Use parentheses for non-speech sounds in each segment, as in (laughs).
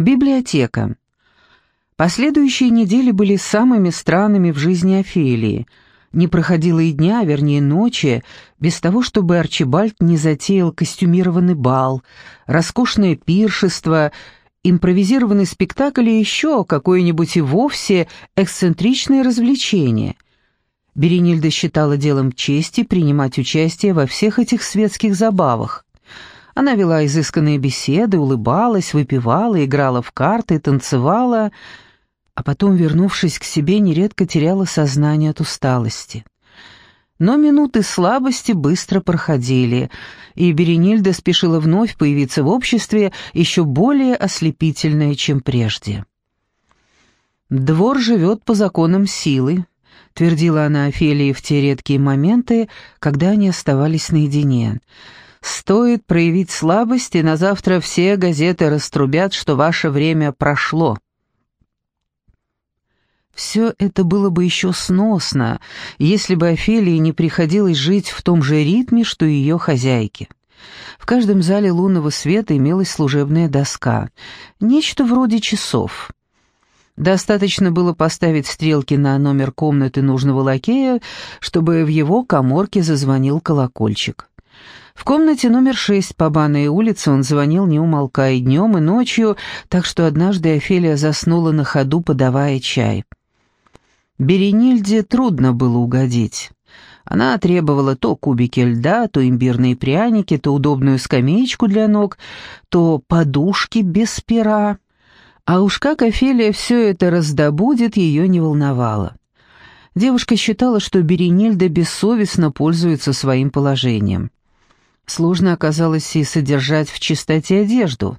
Библиотека. Последующие недели были самыми странными в жизни Офелии. Не проходило и дня, вернее ночи, без того, чтобы Арчибальд не затеял костюмированный бал, роскошное пиршество, импровизированный спектакль и еще какое-нибудь и вовсе эксцентричное развлечение. Беренильда считала делом чести принимать участие во всех этих светских забавах. Она вела изысканные беседы, улыбалась, выпивала, играла в карты, танцевала, а потом, вернувшись к себе, нередко теряла сознание от усталости. Но минуты слабости быстро проходили, и Беренильда спешила вновь появиться в обществе еще более ослепительное, чем прежде. «Двор живет по законам силы», — твердила она Офелии в те редкие моменты, когда они оставались наедине — Стоит проявить слабость, и на завтра все газеты раструбят, что ваше время прошло. Все это было бы еще сносно, если бы Офелии не приходилось жить в том же ритме, что и ее хозяйке. В каждом зале лунного света имелась служебная доска, нечто вроде часов. Достаточно было поставить стрелки на номер комнаты нужного лакея, чтобы в его коморке зазвонил колокольчик. В комнате номер шесть по Банной улице он звонил, не умолкая днем и ночью, так что однажды Офелия заснула на ходу, подавая чай. Беренильде трудно было угодить. Она требовала то кубики льда, то имбирные пряники, то удобную скамеечку для ног, то подушки без пера. А уж как Офелия все это раздобудет, ее не волновало. Девушка считала, что Беренильда бессовестно пользуется своим положением. Сложно оказалось и содержать в чистоте одежду.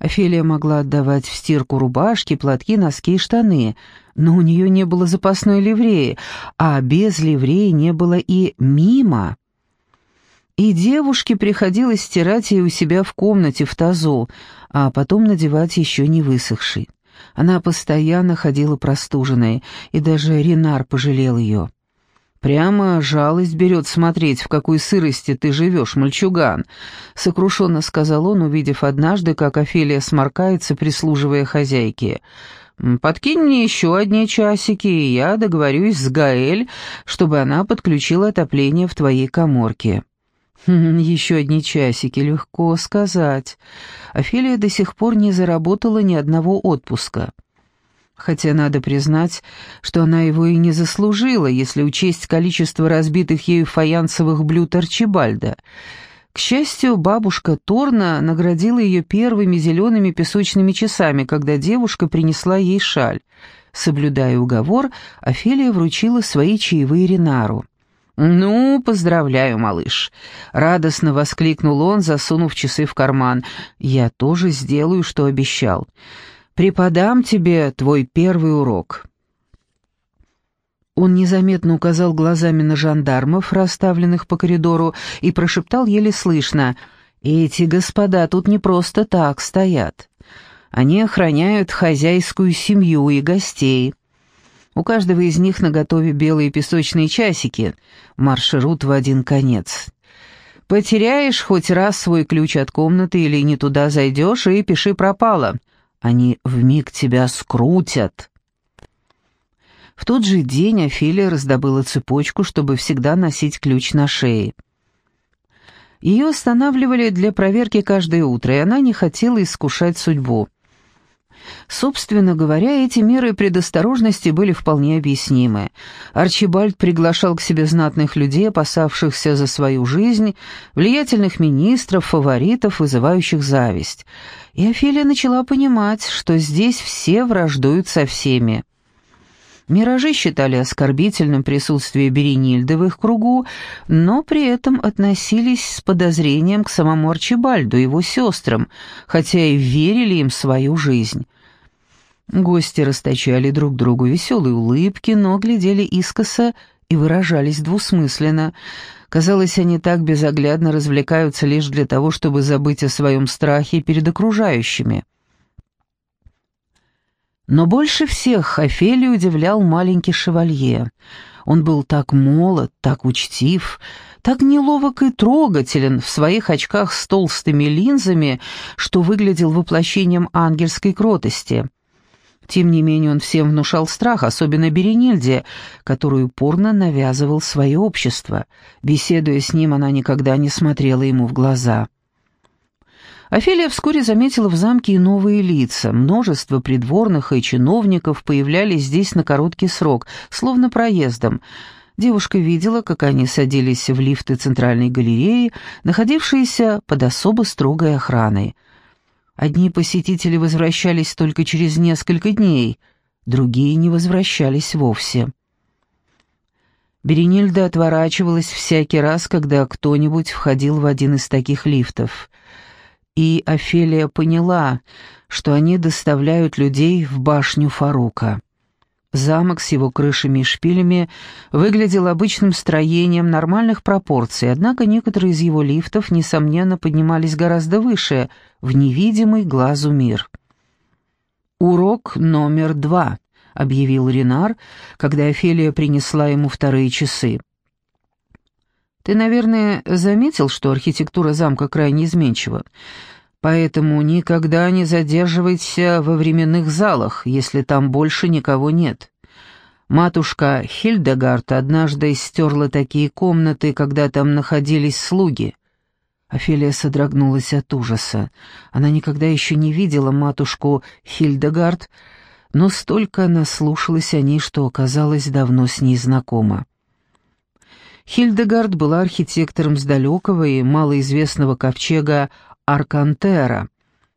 Офелия могла отдавать в стирку рубашки, платки, носки и штаны, но у нее не было запасной ливреи, а без ливреи не было и мимо. И девушке приходилось стирать ее у себя в комнате в тазу, а потом надевать еще не высохший. Она постоянно ходила простуженной, и даже Ренар пожалел ее. «Прямо жалость берет смотреть, в какой сырости ты живешь, мальчуган», — сокрушенно сказал он, увидев однажды, как Офелия сморкается, прислуживая хозяйке. «Подкинь мне еще одни часики, и я договорюсь с Гаэль, чтобы она подключила отопление в твоей коморке». «Хм, «Еще одни часики, легко сказать. Офелия до сих пор не заработала ни одного отпуска» хотя надо признать, что она его и не заслужила, если учесть количество разбитых ею фаянсовых блюд Арчибальда. К счастью, бабушка Торна наградила ее первыми зелеными песочными часами, когда девушка принесла ей шаль. Соблюдая уговор, Офелия вручила свои чаевые Ренару. «Ну, поздравляю, малыш!» — радостно воскликнул он, засунув часы в карман. «Я тоже сделаю, что обещал преподам тебе твой первый урок». Он незаметно указал глазами на жандармов, расставленных по коридору, и прошептал еле слышно, «Эти господа тут не просто так стоят. Они охраняют хозяйскую семью и гостей. У каждого из них наготове белые песочные часики, маршрут в один конец. Потеряешь хоть раз свой ключ от комнаты или не туда зайдешь, и пиши пропало. Они вмиг тебя скрутят. В тот же день Офелия раздобыла цепочку, чтобы всегда носить ключ на шее. Ее останавливали для проверки каждое утро, и она не хотела искушать судьбу. Собственно говоря, эти меры предосторожности были вполне объяснимы. Арчибальд приглашал к себе знатных людей, опасавшихся за свою жизнь, влиятельных министров, фаворитов, вызывающих зависть. И Офелия начала понимать, что здесь все враждуют со всеми. Миражи считали оскорбительным присутствие Беренильды в их кругу, но при этом относились с подозрением к самому Арчибальду и его сестрам, хотя и верили им свою жизнь. Гости расточали друг другу веселые улыбки, но глядели искоса и выражались двусмысленно. Казалось, они так безоглядно развлекаются лишь для того, чтобы забыть о своем страхе перед окружающими. Но больше всех Офелию удивлял маленький шевалье. Он был так молод, так учтив, так неловок и трогателен в своих очках с толстыми линзами, что выглядел воплощением ангельской кротости. Тем не менее он всем внушал страх, особенно Беренильде, которую упорно навязывал свое общество. Беседуя с ним, она никогда не смотрела ему в глаза. Офелия вскоре заметила в замке и новые лица. Множество придворных и чиновников появлялись здесь на короткий срок, словно проездом. Девушка видела, как они садились в лифты центральной галереи, находившиеся под особо строгой охраной. Одни посетители возвращались только через несколько дней, другие не возвращались вовсе. Беренильда отворачивалась всякий раз, когда кто-нибудь входил в один из таких лифтов — и Офелия поняла, что они доставляют людей в башню Фарука. Замок с его крышами и шпилями выглядел обычным строением нормальных пропорций, однако некоторые из его лифтов, несомненно, поднимались гораздо выше, в невидимый глазу мир. «Урок номер два», — объявил Ренар, когда Офелия принесла ему вторые часы. Ты, наверное, заметил, что архитектура замка крайне изменчива. Поэтому никогда не задерживайся во временных залах, если там больше никого нет. Матушка Хильдегард однажды стерла такие комнаты, когда там находились слуги. Офелия содрогнулась от ужаса. Она никогда еще не видела матушку Хильдегард, но столько наслушалась о ней, что оказалась давно с ней знакома. Хильдегард была архитектором с далекого и малоизвестного ковчега Аркантера,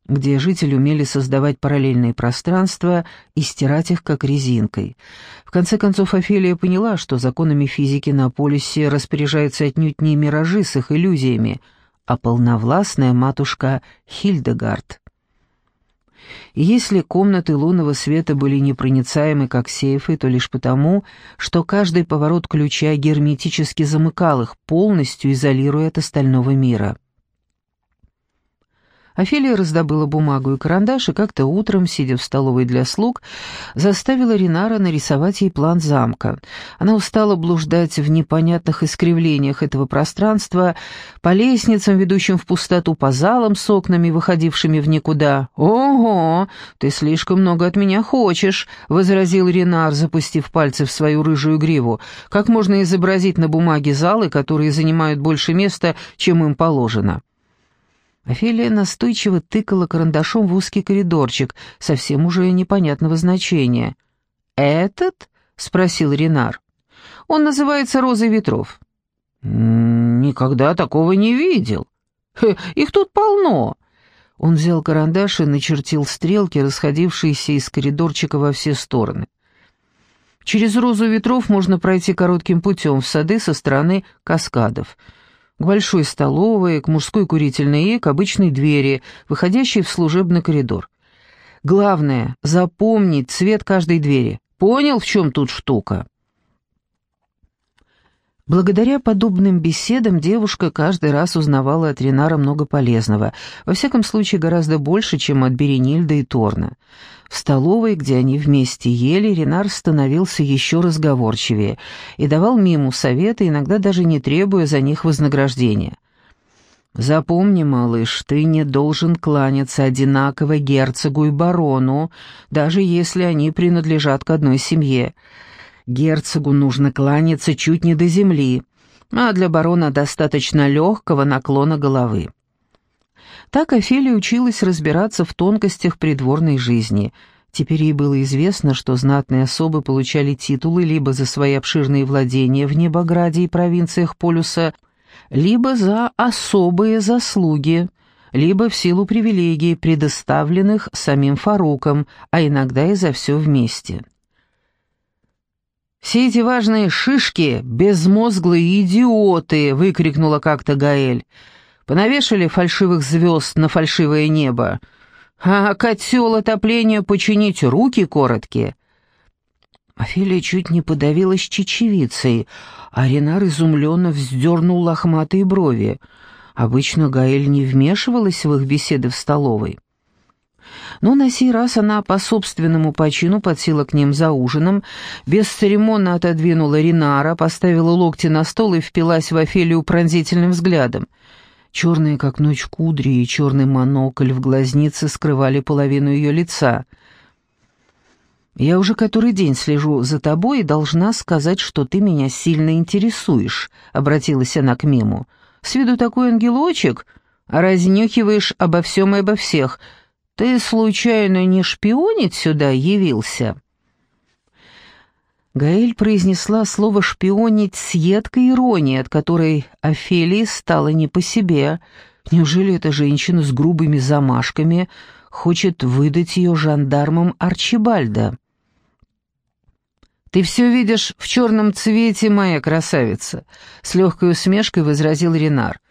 где жители умели создавать параллельные пространства и стирать их как резинкой. В конце концов, Офелия поняла, что законами физики на полюсе распоряжается отнюдь не миражи с их иллюзиями, а полновластная матушка Хильдегард. Если комнаты лунного света были непроницаемы, как сейфы, то лишь потому, что каждый поворот ключа герметически замыкал их, полностью изолируя от остального мира. Офелия раздобыла бумагу и карандаш, и как-то утром, сидя в столовой для слуг, заставила Ринара нарисовать ей план замка. Она устала блуждать в непонятных искривлениях этого пространства, по лестницам, ведущим в пустоту, по залам с окнами, выходившими в никуда. «Ого, ты слишком много от меня хочешь», — возразил Ринар, запустив пальцы в свою рыжую гриву. «Как можно изобразить на бумаге залы, которые занимают больше места, чем им положено?» Офелия настойчиво тыкала карандашом в узкий коридорчик, совсем уже непонятного значения. «Этот?» — спросил Ренар. «Он называется «Розой ветров». «Никогда такого не видел. Их тут полно». Он взял карандаш и начертил стрелки, расходившиеся из коридорчика во все стороны. Через розу ветров можно пройти коротким путем в сады со стороны каскадов — к большой столовой, к мужской курительной и к обычной двери, выходящей в служебный коридор. Главное — запомнить цвет каждой двери. Понял, в чем тут штука?» Благодаря подобным беседам девушка каждый раз узнавала от Ренара много полезного, во всяком случае гораздо больше, чем от Беренильда и Торна. В столовой, где они вместе ели, Ренар становился еще разговорчивее и давал Миму советы, иногда даже не требуя за них вознаграждения. «Запомни, малыш, ты не должен кланяться одинаково герцогу и барону, даже если они принадлежат к одной семье». Герцогу нужно кланяться чуть не до земли, а для барона достаточно легкого наклона головы. Так Офелия училась разбираться в тонкостях придворной жизни. Теперь ей было известно, что знатные особы получали титулы либо за свои обширные владения в Небограде и провинциях полюса, либо за особые заслуги, либо в силу привилегий, предоставленных самим Фаруком, а иногда и за все вместе. «Все эти важные шишки — безмозглые идиоты!» — выкрикнула как-то Гаэль. «Понавешали фальшивых звезд на фальшивое небо. А котел отопления починить руки короткие». Офелия чуть не подавилась чечевицей, а Ренар изумленно вздернул лохматые брови. Обычно Гаэль не вмешивалась в их беседы в столовой. Но на сей раз она по собственному почину подсела к ним за ужином, бесцеремонно отодвинула Ринара, поставила локти на стол и впилась в Офелию пронзительным взглядом. Черные, как ночь, кудри и черный монокль в глазнице скрывали половину ее лица. «Я уже который день слежу за тобой и должна сказать, что ты меня сильно интересуешь», — обратилась она к Миму. «С виду такой ангелочек, а разнюхиваешь обо всем и обо всех», — ты случайно не шпионить сюда явился?» Гаэль произнесла слово «шпионить» с едкой иронией, от которой Офелии стало не по себе. Неужели эта женщина с грубыми замашками хочет выдать ее жандармам Арчибальда? «Ты все видишь в черном цвете, моя красавица», — с легкой усмешкой возразил Ренар.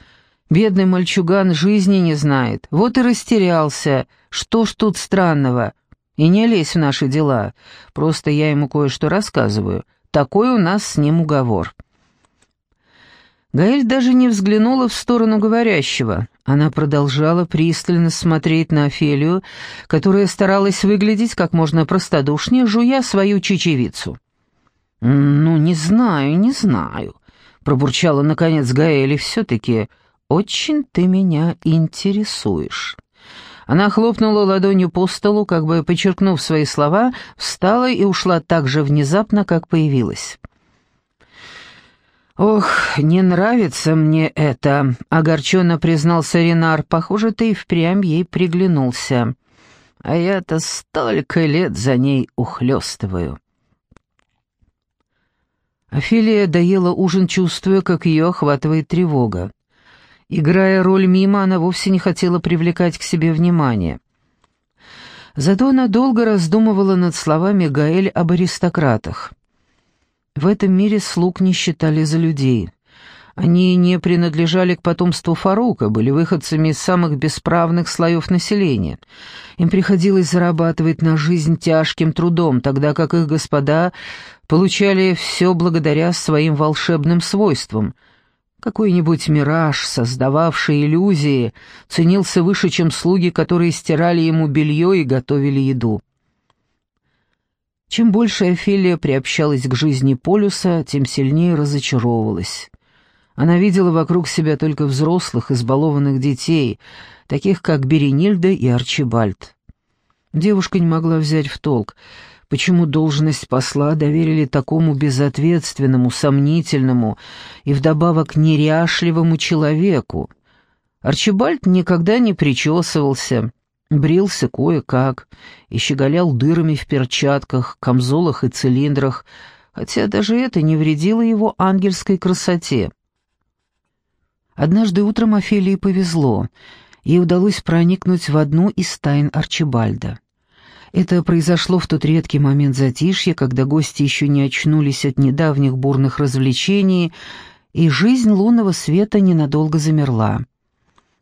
Бедный мальчуган жизни не знает, вот и растерялся. Что ж тут странного? И не лезь в наши дела, просто я ему кое-что рассказываю. Такой у нас с ним уговор». Гаэль даже не взглянула в сторону говорящего. Она продолжала пристально смотреть на Офелию, которая старалась выглядеть как можно простодушнее, жуя свою чечевицу. «Ну, не знаю, не знаю», — пробурчала наконец Гаэль, все-таки «Очень ты меня интересуешь». Она хлопнула ладонью по столу, как бы подчеркнув свои слова, встала и ушла так же внезапно, как появилась. «Ох, не нравится мне это», — огорченно признался Ренар. «Похоже, ты и впрямь ей приглянулся. А я-то столько лет за ней ухлёстываю». Офелия доела ужин, чувствуя, как ее охватывает тревога. Играя роль мимо, она вовсе не хотела привлекать к себе внимание. Зато она долго раздумывала над словами Гаэль об аристократах. В этом мире слуг не считали за людей. Они не принадлежали к потомству Фарука, были выходцами из самых бесправных слоев населения. Им приходилось зарабатывать на жизнь тяжким трудом, тогда как их господа получали все благодаря своим волшебным свойствам — какой-нибудь мираж, создававший иллюзии, ценился выше, чем слуги, которые стирали ему белье и готовили еду. Чем больше Офелия приобщалась к жизни полюса, тем сильнее разочаровывалась. Она видела вокруг себя только взрослых, избалованных детей, таких как Беренильда и Арчибальд. Девушка не могла взять в толк, Почему должность посла доверили такому безответственному, сомнительному и вдобавок неряшливому человеку? Арчибальд никогда не причесывался, брился кое-как и щеголял дырами в перчатках, камзолах и цилиндрах, хотя даже это не вредило его ангельской красоте. Однажды утром Офелии повезло, ей удалось проникнуть в одну из тайн Арчибальда. Это произошло в тот редкий момент затишья, когда гости еще не очнулись от недавних бурных развлечений, и жизнь лунного света ненадолго замерла.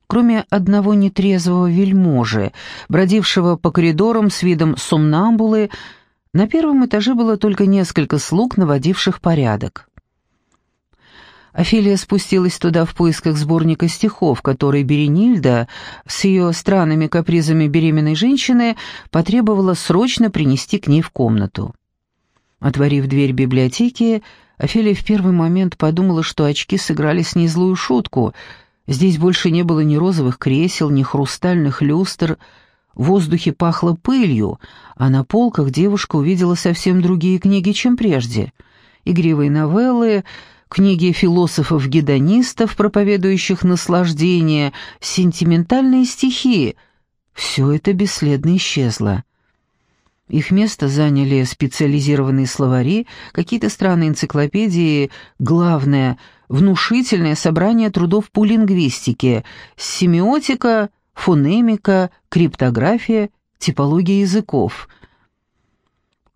Кроме одного нетрезвого вельможи, бродившего по коридорам с видом сомнамбулы, на первом этаже было только несколько слуг, наводивших порядок. Офелия спустилась туда в поисках сборника стихов, который Беренильда с ее странными капризами беременной женщины потребовала срочно принести к ней в комнату. Отворив дверь библиотеки, Офелия в первый момент подумала, что очки сыграли с ней злую шутку. Здесь больше не было ни розовых кресел, ни хрустальных люстр, в воздухе пахло пылью, а на полках девушка увидела совсем другие книги, чем прежде. Игривые новеллы — книги философов-гедонистов, проповедующих наслаждение, сентиментальные стихи — все это бесследно исчезло. Их место заняли специализированные словари, какие-то странные энциклопедии, главное — внушительное собрание трудов по лингвистике, семиотика, фонемика, криптография, типология языков —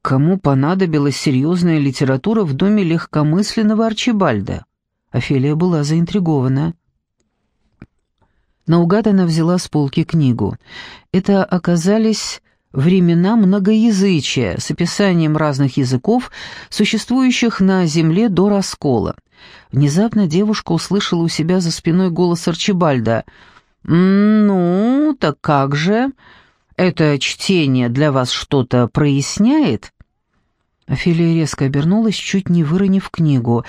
Кому понадобилась серьезная литература в доме легкомысленного Арчибальда? Офелия была заинтригована. Наугад она взяла с полки книгу. Это оказались времена многоязычия с описанием разных языков, существующих на земле до раскола. Внезапно девушка услышала у себя за спиной голос Арчибальда. «Ну, так как же? Это чтение для вас что-то проясняет?» Офелия резко обернулась, чуть не выронив книгу.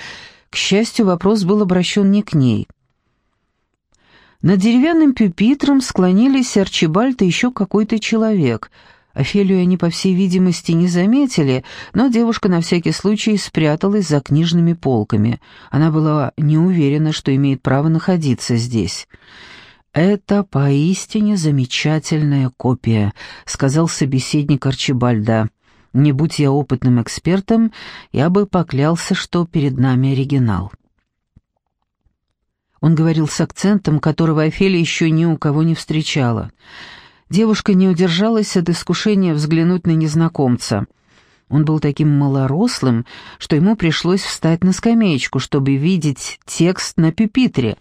К счастью, вопрос был обращен не к ней. Над деревянным пюпитром склонились Арчибальд и еще какой-то человек. Офелию они, по всей видимости, не заметили, но девушка на всякий случай спряталась за книжными полками. Она была не уверена, что имеет право находиться здесь. «Это поистине замечательная копия», — сказал собеседник Арчибальда. «Не будь я опытным экспертом, я бы поклялся, что перед нами оригинал». Он говорил с акцентом, которого Офелия еще ни у кого не встречала. Девушка не удержалась от искушения взглянуть на незнакомца. Он был таким малорослым, что ему пришлось встать на скамеечку, чтобы видеть текст на пюпитре.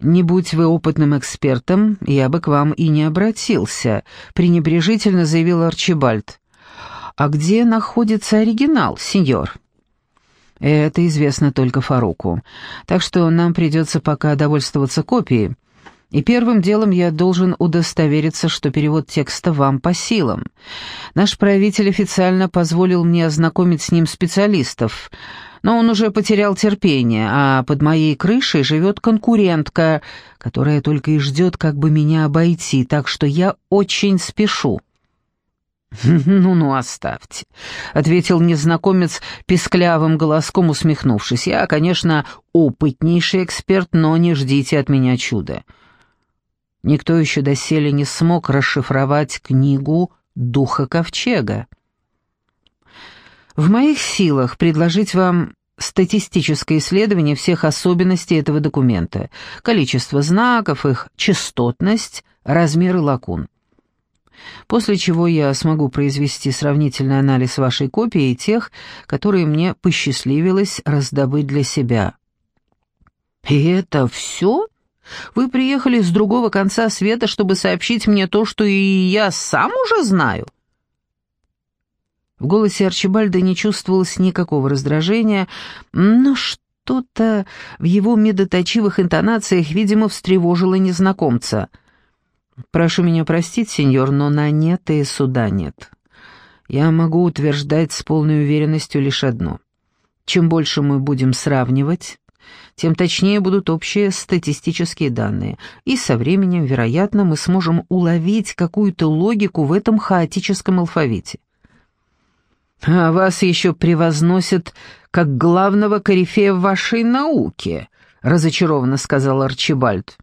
«Не будь вы опытным экспертом, я бы к вам и не обратился», — пренебрежительно заявил Арчибальд. «А где находится оригинал, сеньор?» Это известно только Фаруку. Так что нам придется пока довольствоваться копией. И первым делом я должен удостовериться, что перевод текста вам по силам. Наш правитель официально позволил мне ознакомить с ним специалистов, но он уже потерял терпение, а под моей крышей живет конкурентка, которая только и ждет, как бы меня обойти, так что я очень спешу. «Ну-ну, (laughs) оставьте», — ответил незнакомец писклявым голоском, усмехнувшись. «Я, конечно, опытнейший эксперт, но не ждите от меня чуда. Никто еще доселе не смог расшифровать книгу «Духа Ковчега». В моих силах предложить вам статистическое исследование всех особенностей этого документа, количество знаков, их частотность, размеры лакун после чего я смогу произвести сравнительный анализ вашей копии и тех, которые мне посчастливилось раздобыть для себя». «И это все? Вы приехали с другого конца света, чтобы сообщить мне то, что и я сам уже знаю?» В голосе Арчибальда не чувствовалось никакого раздражения, но что-то в его медоточивых интонациях, видимо, встревожило незнакомца — «Прошу меня простить, сеньор, но на нет и суда нет. Я могу утверждать с полной уверенностью лишь одно. Чем больше мы будем сравнивать, тем точнее будут общие статистические данные, и со временем, вероятно, мы сможем уловить какую-то логику в этом хаотическом алфавите. «А вас еще превозносят как главного корифея вашей науке», — разочарованно сказал Арчибальд.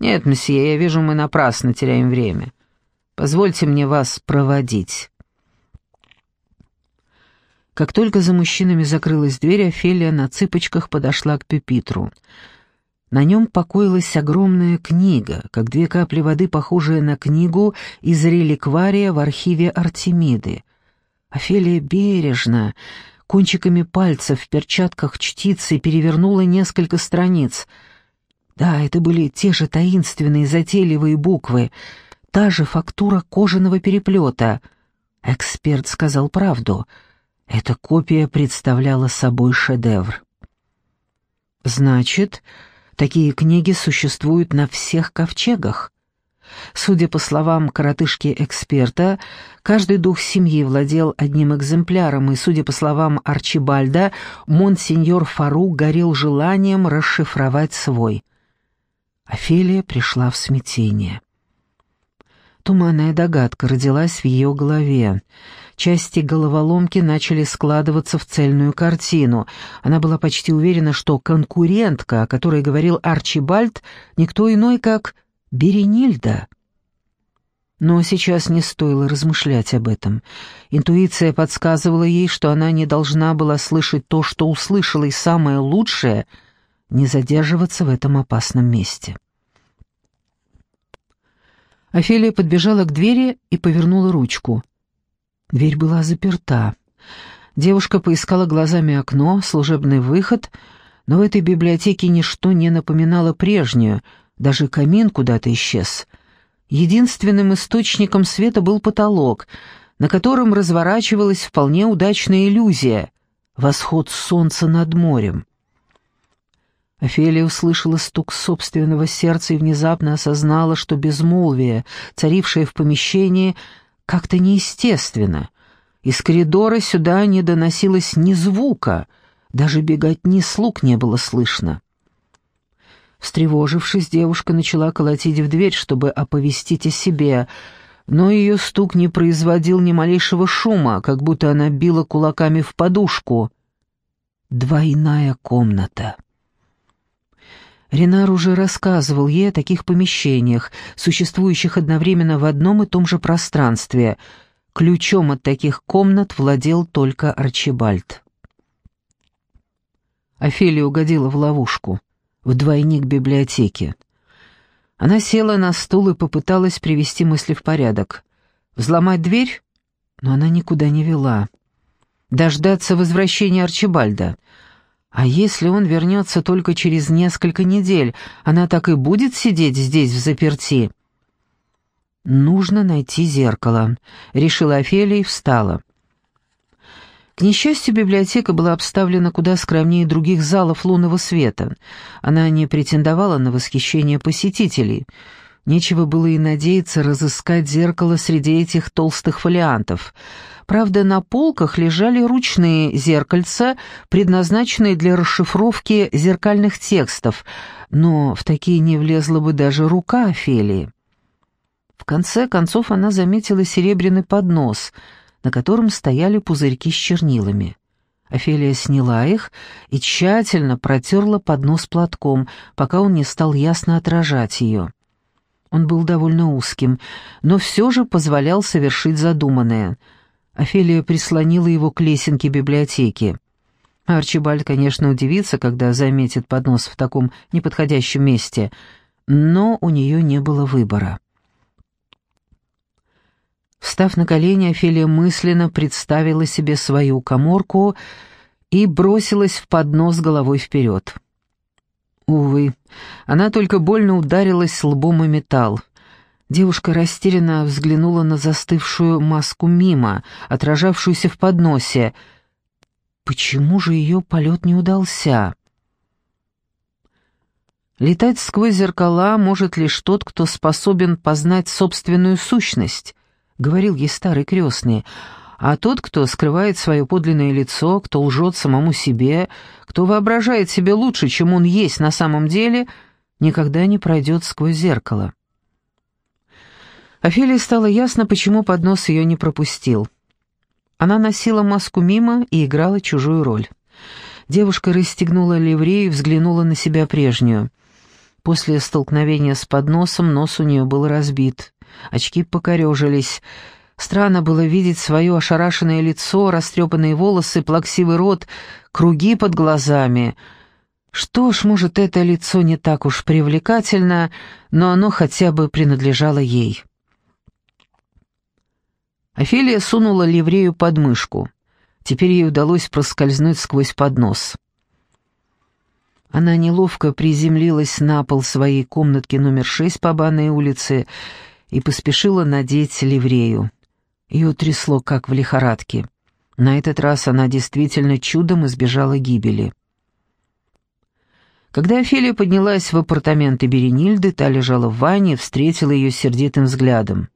«Нет, месье, я вижу, мы напрасно теряем время. Позвольте мне вас проводить». Как только за мужчинами закрылась дверь, Офелия на цыпочках подошла к пепитру. На нем покоилась огромная книга, как две капли воды, похожая на книгу из реликвария в архиве Артемиды. Офелия бережно, кончиками пальцев в перчатках чтицы перевернула несколько страниц — да, это были те же таинственные затейливые буквы, та же фактура кожаного переплета. Эксперт сказал правду. Эта копия представляла собой шедевр. Значит, такие книги существуют на всех ковчегах. Судя по словам коротышки-эксперта, каждый дух семьи владел одним экземпляром, и, судя по словам Арчибальда, монсеньор Фарук горел желанием расшифровать свой. Офелия пришла в смятение. Туманная догадка родилась в ее голове. Части головоломки начали складываться в цельную картину. Она была почти уверена, что конкурентка, о которой говорил Арчибальд, никто иной, как Беренильда. Но сейчас не стоило размышлять об этом. Интуиция подсказывала ей, что она не должна была слышать то, что услышала, и самое лучшее — не задерживаться в этом опасном месте. Офелия подбежала к двери и повернула ручку. Дверь была заперта. Девушка поискала глазами окно, служебный выход, но в этой библиотеке ничто не напоминало прежнюю, даже камин куда-то исчез. Единственным источником света был потолок, на котором разворачивалась вполне удачная иллюзия — восход солнца над морем. Офелия услышала стук собственного сердца и внезапно осознала, что безмолвие, царившее в помещении, как-то неестественно. Из коридора сюда не доносилось ни звука, даже беготни слуг не было слышно. Встревожившись, девушка начала колотить в дверь, чтобы оповестить о себе, но ее стук не производил ни малейшего шума, как будто она била кулаками в подушку. Двойная комната. Ренар уже рассказывал ей о таких помещениях, существующих одновременно в одном и том же пространстве. Ключом от таких комнат владел только Арчибальд. Офелия угодила в ловушку, в двойник библиотеки. Она села на стул и попыталась привести мысли в порядок. Взломать дверь? Но она никуда не вела. Дождаться возвращения Арчибальда — а если он вернется только через несколько недель, она так и будет сидеть здесь в заперти? «Нужно найти зеркало», — решила Офелия и встала. К несчастью, библиотека была обставлена куда скромнее других залов лунного света. Она не претендовала на восхищение посетителей. Нечего было и надеяться разыскать зеркало среди этих толстых фолиантов — Правда, на полках лежали ручные зеркальца, предназначенные для расшифровки зеркальных текстов, но в такие не влезла бы даже рука Офелии. В конце концов она заметила серебряный поднос, на котором стояли пузырьки с чернилами. Офелия сняла их и тщательно протерла поднос платком, пока он не стал ясно отражать ее. Он был довольно узким, но все же позволял совершить задуманное — Офелия прислонила его к лесенке библиотеки. Арчибальд, конечно, удивится, когда заметит поднос в таком неподходящем месте, но у нее не было выбора. Встав на колени, Офелия мысленно представила себе свою коморку и бросилась в поднос головой вперед. Увы, она только больно ударилась лбом и металл. Девушка растерянно взглянула на застывшую маску мимо, отражавшуюся в подносе. Почему же ее полет не удался? Летать сквозь зеркала может лишь тот, кто способен познать собственную сущность, — говорил ей старый крестный, а тот, кто скрывает свое подлинное лицо, кто лжет самому себе, кто воображает себе лучше, чем он есть на самом деле, никогда не пройдет сквозь зеркало. Офелии стало ясно, почему поднос ее не пропустил. Она носила маску мимо и играла чужую роль. Девушка расстегнула ливрею и взглянула на себя прежнюю. После столкновения с подносом нос у нее был разбит, очки покорежились. Странно было видеть свое ошарашенное лицо, растрепанные волосы, плаксивый рот, круги под глазами. Что ж, может, это лицо не так уж привлекательно, но оно хотя бы принадлежало ей. Офелия сунула ливрею под мышку. Теперь ей удалось проскользнуть сквозь поднос. Она неловко приземлилась на пол своей комнатки номер шесть по банной улице и поспешила надеть ливрею. Ее трясло, как в лихорадке. На этот раз она действительно чудом избежала гибели. Когда Офелия поднялась в апартаменты Беренильды, та лежала в ванне встретила ее сердитым взглядом.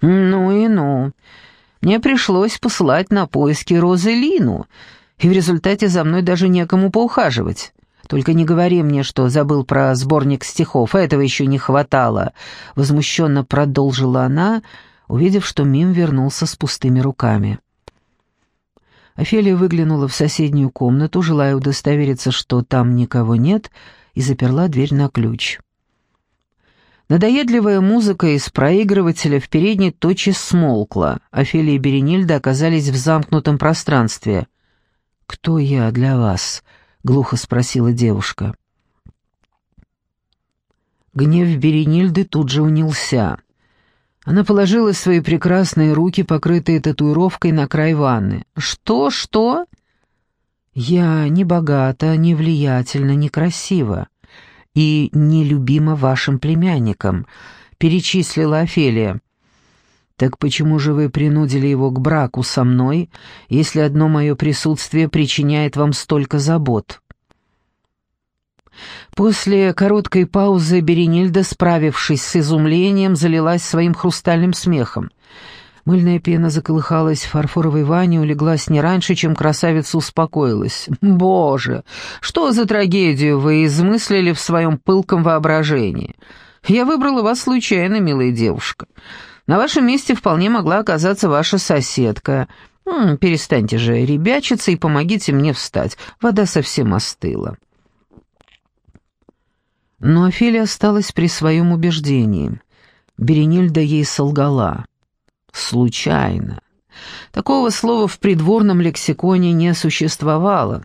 «Ну и ну. Мне пришлось посылать на поиски Розы Лину, и в результате за мной даже некому поухаживать. Только не говори мне, что забыл про сборник стихов, этого еще не хватало», — возмущенно продолжила она, увидев, что Мим вернулся с пустыми руками. Офелия выглянула в соседнюю комнату, желая удостовериться, что там никого нет, и заперла дверь на ключ. Надоедливая музыка из проигрывателя в передней тотчас смолкла. Офелия и Беренильда оказались в замкнутом пространстве. «Кто я для вас?» — глухо спросила девушка. Гнев Беренильды тут же унялся. Она положила свои прекрасные руки, покрытые татуировкой, на край ванны. «Что, что?» «Я не богата, не влиятельна, не красива и нелюбима вашим племянником», — перечислила Офелия. «Так почему же вы принудили его к браку со мной, если одно мое присутствие причиняет вам столько забот?» После короткой паузы Беренильда, справившись с изумлением, залилась своим хрустальным смехом. Мыльная пена заколыхалась в фарфоровой ванне, улеглась не раньше, чем красавица успокоилась. «Боже, что за трагедию вы измыслили в своем пылком воображении? Я выбрала вас случайно, милая девушка. На вашем месте вполне могла оказаться ваша соседка. М -м, перестаньте же ребячиться и помогите мне встать. Вода совсем остыла». Но Офелия осталась при своем убеждении. Беренильда ей солгала случайно. Такого слова в придворном лексиконе не существовало.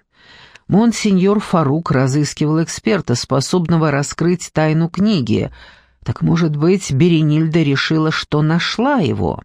Монсеньор Фарук разыскивал эксперта, способного раскрыть тайну книги. Так, может быть, Беренильда решила, что нашла его?»